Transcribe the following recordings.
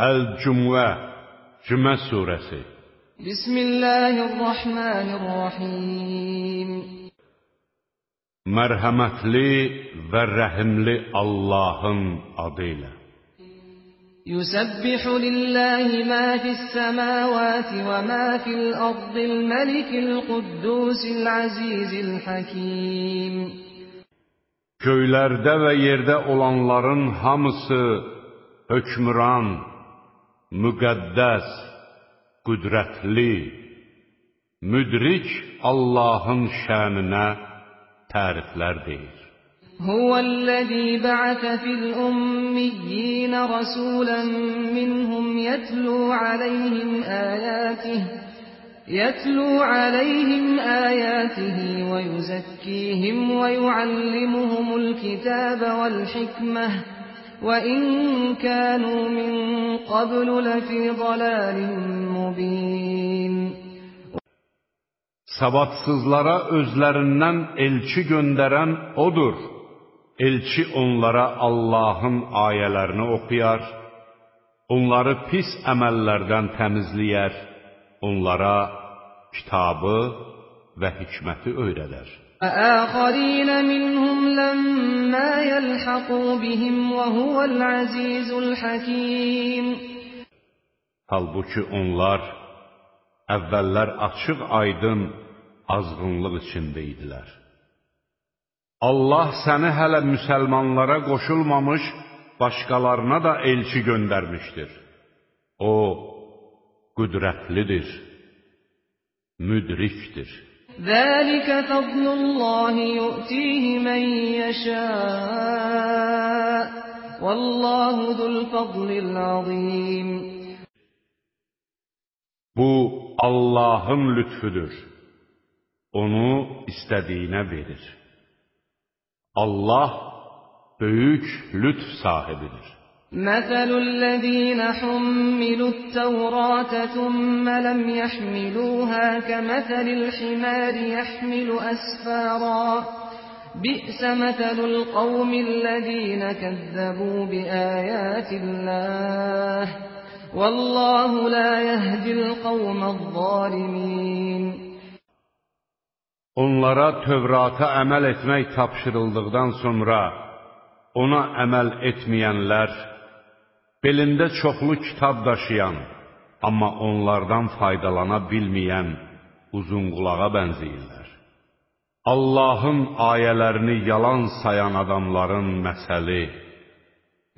Əl-Cümə Cümə surəsi Bismillahirrahmanirrahim Mərhəmətli və rəhimli Allahın adı ilə يسبح لله ما في السماوات وما في الأرض الملك القدوس العزيز الحكيم Göylərdə və yerdə olanların hamısı hökmran, müqəddəs, qüdrətli, müdrik Allahın şəninə təriflər deyir. هو الذي بعث في الأميين رسولا منهم يتلو عليهم آياته يتلو عليهم آياته ويزكيهم ويعلمهم الكتاب والحكمة وإن كانوا من قبل لفي ضلال مبين Savadsızlara özlərindən elçi göndərən odur. Elçi onlara Allahın ayələrini oxuyar, onları pis əməllərdən təmizləyər, onlara kitabı və hikməti öyrədər. وآخرين منهم لما يلحقوا بهم وهو العزيز الحكيم Halbuki onlar əvvəllər açıq aydın azğınlıq içində idilər. Allah səni hələ müsəlmanlara qoşulmamış başqalarına da elçi göndərmişdir. O, qüdrətlidir, müdrikdir. ذَٰلِكَ فَضْلُ اللّٰهِ يُؤْتِيهِ مَنْ يَشَاءُ وَاللّٰهُ ذُو الْفَضْلِ الْعَظِيمِ Bu Allah'ın lütfüdür. Onu istediğine verir. Allah böyük lütf sahibidir. مثل الذين حملوا التوراة ثم لم يحملوها كمثل الحمار يحمل أسفارا بئس مثل القوم الذين كذبوا بآيات الله والله لا يهدي القوم الظالمين. Onlara Tövrata əməl etmək tapşırıldıqdan sonra ona əməl etməyənlər belində çoxlu kitab daşıyan, amma onlardan faydalana bilməyən uzunqulağa bənzəyirlər. Allahın ayələrini yalan sayan adamların məsəli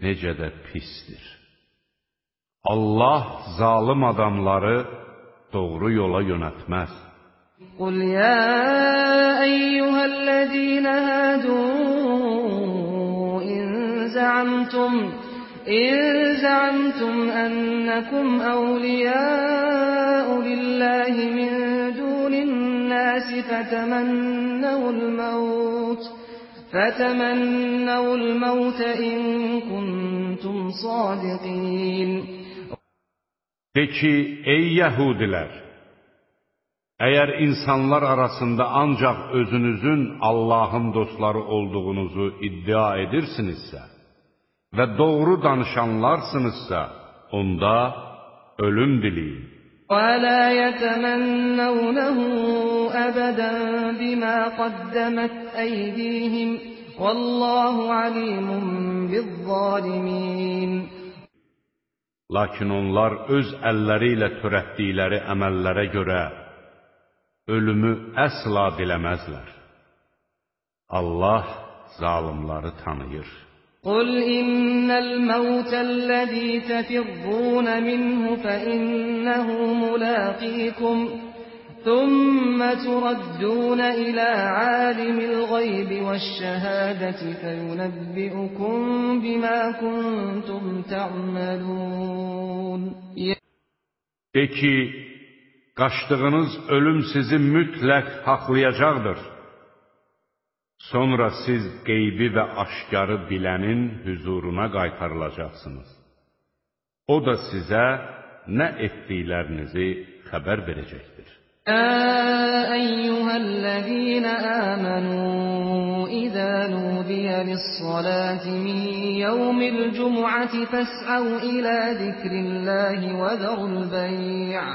necə də pisdir. Allah zalım adamları doğru yola yönətməz. قل يا أيها الذين هادوا إن زعمتم إن زعمتم أنكم أولياء لله من دون الناس فتمنوا الموت فتمنوا الموت إن كنتم صادقين De ki, ey Yəhudilər! Əgər insanlar arasında ancaq özünüzün Allahın dostları olduğunuzu iddia edirsinizsə və doğru danışanlarsınızsa, onda ölüm diləyin. ولا يتمنونه أبدا بما قدمت أيديهم والله عليم بالظالمين Lakin onlar öz əlləri ilə törətdikləri əməllərə görə ölümü əsla diləməzlər. Allah zalimları tanıyır. قل إن الموت الذي تفرون منه فإنه ملاقيكم ثم تردون إلى عالم الغيب والشهادة فينبئكم بما كنتم تعملون De ki, qaçdığınız ölüm sizi mütləq haqlayacaqdır. Sonra siz qeybi və aşkarı bilənin hüzuruna qaytarılacaqsınız. O da sizə nə etdiklərinizi xəbər verəcəkdir. Əyyuhəl-ləzīnə əmənu, İzə nudiyə lis-saləti min yəvmil cüm'əti fəs'əv ilə zikrilləhi və zərul bəyə.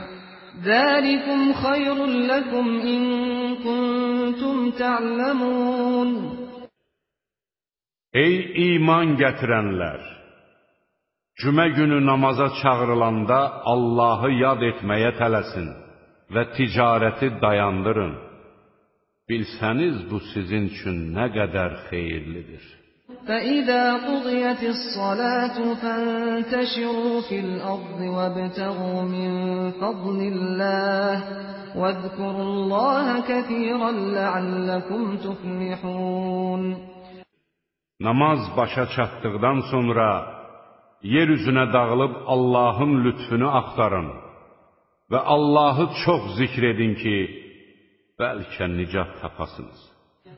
ذلكم خير لكم إن كنتم تعلمون Ey iman gətirənlər! Cümə günü namaza çağırılanda Allahı yad etməyə tələsin və ticarəti dayandırın. Bilsəniz bu sizin üçün nə qədər xeyirlidir. فَإِذَا قُضِيَتِ الصَّلَاةُ فَانتَشِرُوا فِي الْأَرْضِ وَابْتَغُوا مِن فَضْلِ اللَّهِ وَاذْكُرُوا اللَّهَ كَثِيرًا لَّعَلَّكُمْ تُفْلِحُونَ Namaz başa çatdıqdan sonra yer üzünə dağılıb Allahın lütfünü axtarın və Allahı çox zikr edin ki, bəlkə nicat tapasınız.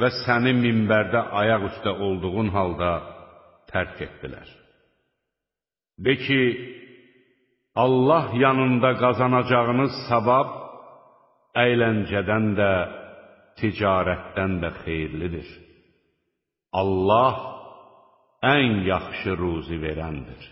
və səni minbərdə ayaq üstə olduğun halda tərk etdilər. De ki, Allah yanında qazanacağınız savab əyləncədən də, ticarətdən də xeyirlidir. Allah ən yaxşı ruzi verəndir.